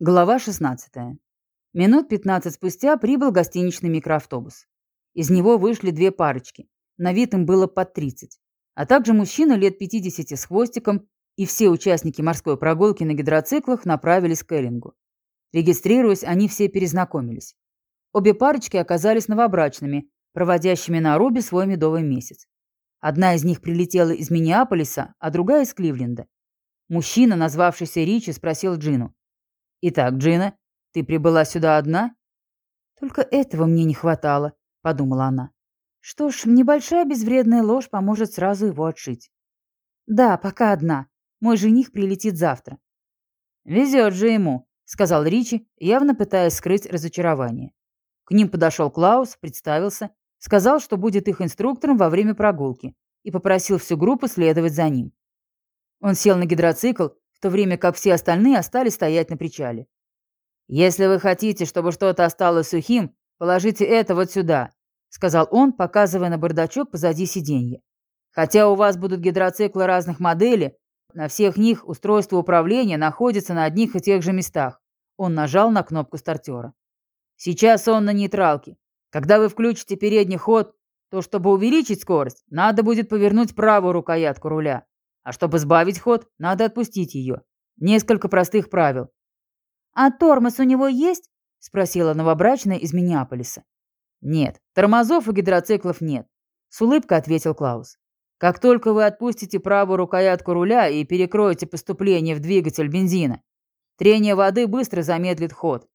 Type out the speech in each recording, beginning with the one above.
Глава 16. Минут 15 спустя прибыл гостиничный микроавтобус. Из него вышли две парочки. На вид им было под 30. А также мужчина лет 50 с хвостиком, и все участники морской прогулки на гидроциклах направились к Эллингу. Регистрируясь, они все перезнакомились. Обе парочки оказались новобрачными, проводящими на Аруби свой медовый месяц. Одна из них прилетела из Миннеаполиса, а другая из Кливленда. Мужчина, назвавшийся Ричи, спросил Джину. «Итак, Джина, ты прибыла сюда одна?» «Только этого мне не хватало», — подумала она. «Что ж, небольшая безвредная ложь поможет сразу его отшить». «Да, пока одна. Мой жених прилетит завтра». «Везет же ему», — сказал Ричи, явно пытаясь скрыть разочарование. К ним подошел Клаус, представился, сказал, что будет их инструктором во время прогулки, и попросил всю группу следовать за ним. Он сел на гидроцикл то время как все остальные остались стоять на причале. «Если вы хотите, чтобы что-то осталось сухим, положите это вот сюда», сказал он, показывая на бардачок позади сиденья. «Хотя у вас будут гидроциклы разных моделей, на всех них устройство управления находится на одних и тех же местах». Он нажал на кнопку стартера. «Сейчас он на нейтралке. Когда вы включите передний ход, то чтобы увеличить скорость, надо будет повернуть правую рукоятку руля. А чтобы сбавить ход, надо отпустить ее. Несколько простых правил. «А тормоз у него есть?» – спросила новобрачная из Миннеаполиса. «Нет, тормозов у гидроциклов нет», – с улыбкой ответил Клаус. «Как только вы отпустите правую рукоятку руля и перекроете поступление в двигатель бензина, трение воды быстро замедлит ход».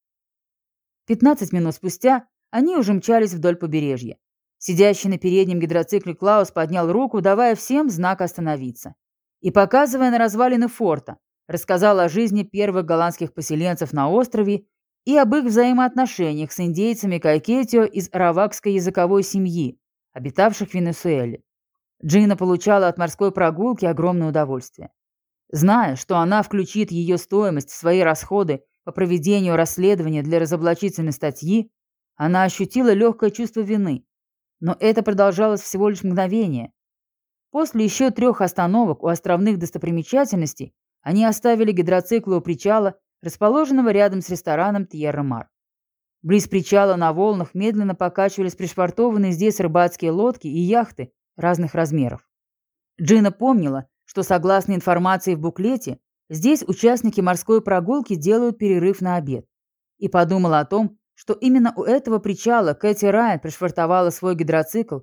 Пятнадцать минут спустя они уже мчались вдоль побережья. Сидящий на переднем гидроцикле Клаус поднял руку, давая всем знак остановиться и, показывая на развалины форта, рассказал о жизни первых голландских поселенцев на острове и об их взаимоотношениях с индейцами Кайкетио из аравакской языковой семьи, обитавших в Венесуэле. Джина получала от морской прогулки огромное удовольствие. Зная, что она включит ее стоимость в свои расходы по проведению расследования для разоблачительной статьи, она ощутила легкое чувство вины. Но это продолжалось всего лишь мгновение, После еще трех остановок у островных достопримечательностей они оставили гидроциклы у причала, расположенного рядом с рестораном Тьерра Мар. Близ причала на волнах медленно покачивались пришвартованные здесь рыбацкие лодки и яхты разных размеров. Джина помнила, что согласно информации в буклете, здесь участники морской прогулки делают перерыв на обед. И подумала о том, что именно у этого причала Кэти Райан пришвартовала свой гидроцикл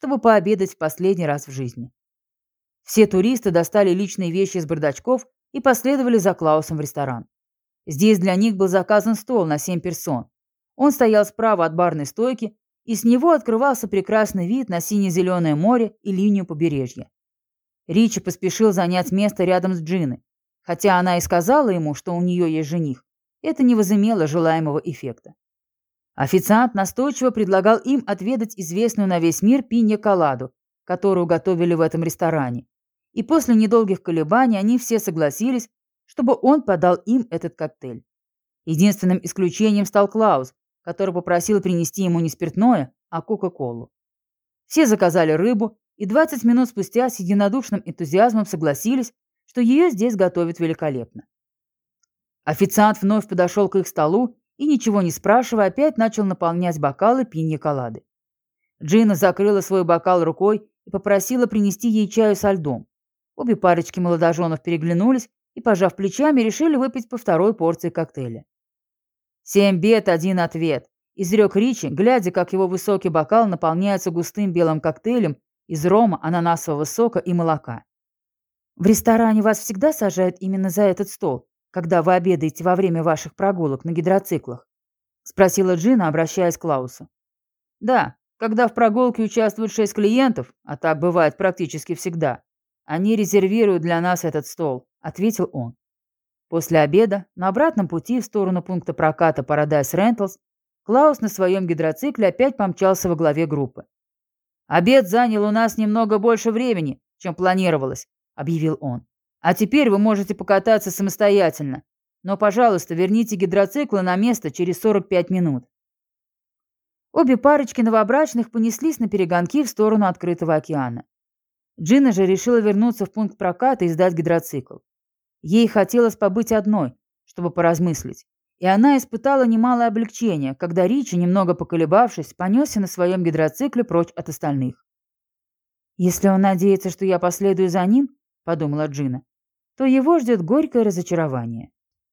чтобы пообедать в последний раз в жизни. Все туристы достали личные вещи из бардачков и последовали за Клаусом в ресторан. Здесь для них был заказан стол на семь персон. Он стоял справа от барной стойки, и с него открывался прекрасный вид на сине-зеленое море и линию побережья. Ричи поспешил занять место рядом с Джиной. Хотя она и сказала ему, что у нее есть жених, это не возымело желаемого эффекта. Официант настойчиво предлагал им отведать известную на весь мир пинья-коладу, которую готовили в этом ресторане. И после недолгих колебаний они все согласились, чтобы он подал им этот коктейль. Единственным исключением стал Клаус, который попросил принести ему не спиртное, а Кока-Колу. Все заказали рыбу, и 20 минут спустя с единодушным энтузиазмом согласились, что ее здесь готовят великолепно. Официант вновь подошел к их столу и, ничего не спрашивая, опять начал наполнять бокалы пинья-колады. Джина закрыла свой бокал рукой и попросила принести ей чаю со льдом. Обе парочки молодоженов переглянулись и, пожав плечами, решили выпить по второй порции коктейля. «Семь бед, один ответ», — изрек Ричи, глядя, как его высокий бокал наполняется густым белым коктейлем из рома, ананасового сока и молока. «В ресторане вас всегда сажают именно за этот стол?» Когда вы обедаете во время ваших прогулок на гидроциклах?» — спросила Джина, обращаясь к Клаусу. «Да, когда в прогулке участвуют шесть клиентов, а так бывает практически всегда, они резервируют для нас этот стол», — ответил он. После обеда, на обратном пути в сторону пункта проката Paradise Rentals, Клаус на своем гидроцикле опять помчался во главе группы. «Обед занял у нас немного больше времени, чем планировалось», — объявил он. А теперь вы можете покататься самостоятельно. Но, пожалуйста, верните гидроциклы на место через 45 минут. Обе парочки новобрачных понеслись на перегонки в сторону открытого океана. Джина же решила вернуться в пункт проката и сдать гидроцикл. Ей хотелось побыть одной, чтобы поразмыслить, И она испытала немалое облегчение, когда Ричи, немного поколебавшись, понесся на своем гидроцикле прочь от остальных. «Если он надеется, что я последую за ним, — подумала Джина, — то его ждет горькое разочарование».